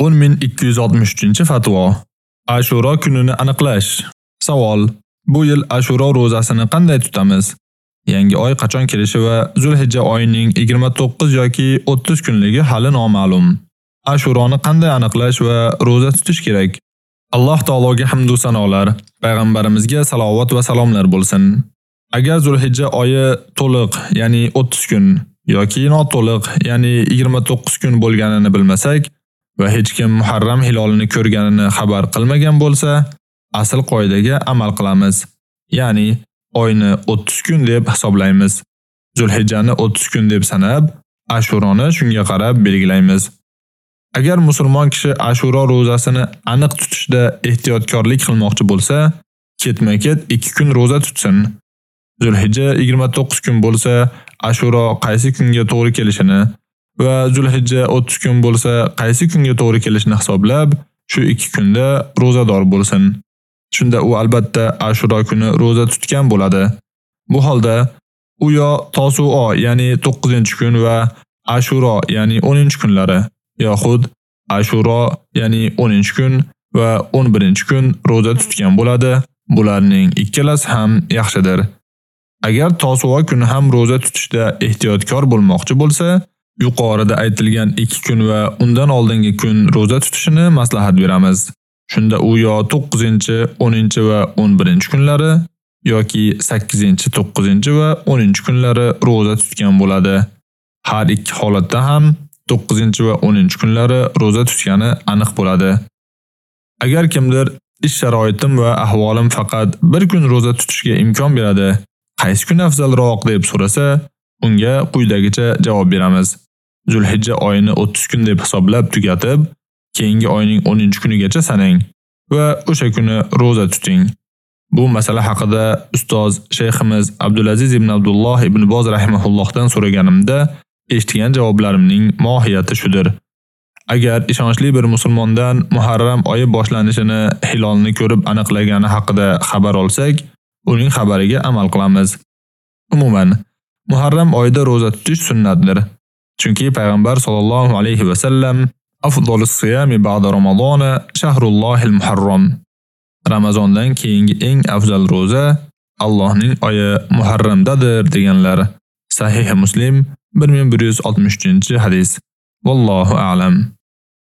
10263-fatvo. Ashura kunini aniqlash. Savol: Bu yil Ashura ro'zasini qanday tutamiz? Yangi oy qachon kelishi va Zulhijja oyining 29 yoki 30 kunligi hali noma'lum. Ashuroni qanday aniqlash va ro'za tutish kerak? Alloh taologa hamd va sanolar, payg'ambarimizga salovat va salomlar bo'lsin. Agar Zulhijja oyi to'liq, ya'ni 30 kun yoki noto'liq, ya'ni 29 kun bo'lganini bilmasak, va hech kim Muharram hilolini ko'rganini xabar qilmagan bo'lsa, asl qoidaga amal qilamiz. Ya'ni oyni 30 kun deb hisoblaymiz. Zulhijjani 30 kun deb sanab, Ashuroni shunga qarab belgilaymiz. Agar musulmon kishi Ashuro ro'zasini aniq tutishda ehtiyotkorlik qilmoqchi bo'lsa, ketma-ket 2 kun ro'za tutsin. Zulhijja 29 kun bo'lsa, Ashuro qaysi kunga to'g'ri kelishini va Zulhijja 30 kun bo'lsa, qaysi kunga to'g'ri kelishini hisoblab, shu 2 kunda ro'zador bo'lsin. Shunda u albatta Ashura kuni ro'za tutgan bo'ladi. Bu holda u yo Tasuo, ya'ni 9-kun va Ashura, ya'ni 10-kunlari yoxud Ashura, ya'ni 10-kun va 11-kun ro'za tutgan bo'ladi. Bularning ikkalasi ham yaxshidir. Agar Tasuo kuni ham ro'za tutishda ehtiyotkor bo'lmoqchi bo'lsa, Yuqorida aytilgan 2 kun va undan oldingi kun roza tutishini maslahat beramiz. Shunda u yo 9, 10 va 11 kunlari yoki 8, 9 va 10 kunlari roza tutgan bo'ladi. Har ikki holatda ham 9 va 10 kunlari roza tutgani aniq bo'ladi. Agar kimdir ish sharoitim va ahvolim faqat bir kun roza tutishga imkon beradi, qaysi kun afzalroq deb so'rasa, unga quyidagicha javob beramiz. Zulhijja oyini 30 kun deb hisoblab tugatib, keyingi oyning 10-kunigacha sanang va o'sha kuni roza tuting. Bu masala haqida ustoz shayximiz Abdulaziz ibn Abdulloh ibn Boz rahimahullohdan so'raganimda eshitgan javoblarimning mohiyati shudir. Agar ishonchli bir musulmondan Muharram oyi boshlanishini hilolni ko'rib aniqlagani haqida xabar olsak, uning xabariga amal qilamiz. Umuman, Muharram oyida roza tutish sunnatdir. Chunki payg'ambar sollallohu alayhi va sallam afdolus siyami ba'da Ramazona shahrullohil muharram. Ramazondan keyingi eng afzal roza Allohning oyi Muharramdadir deganlar. Sahih Muslim 1163-hadis. Vallohu a'lam.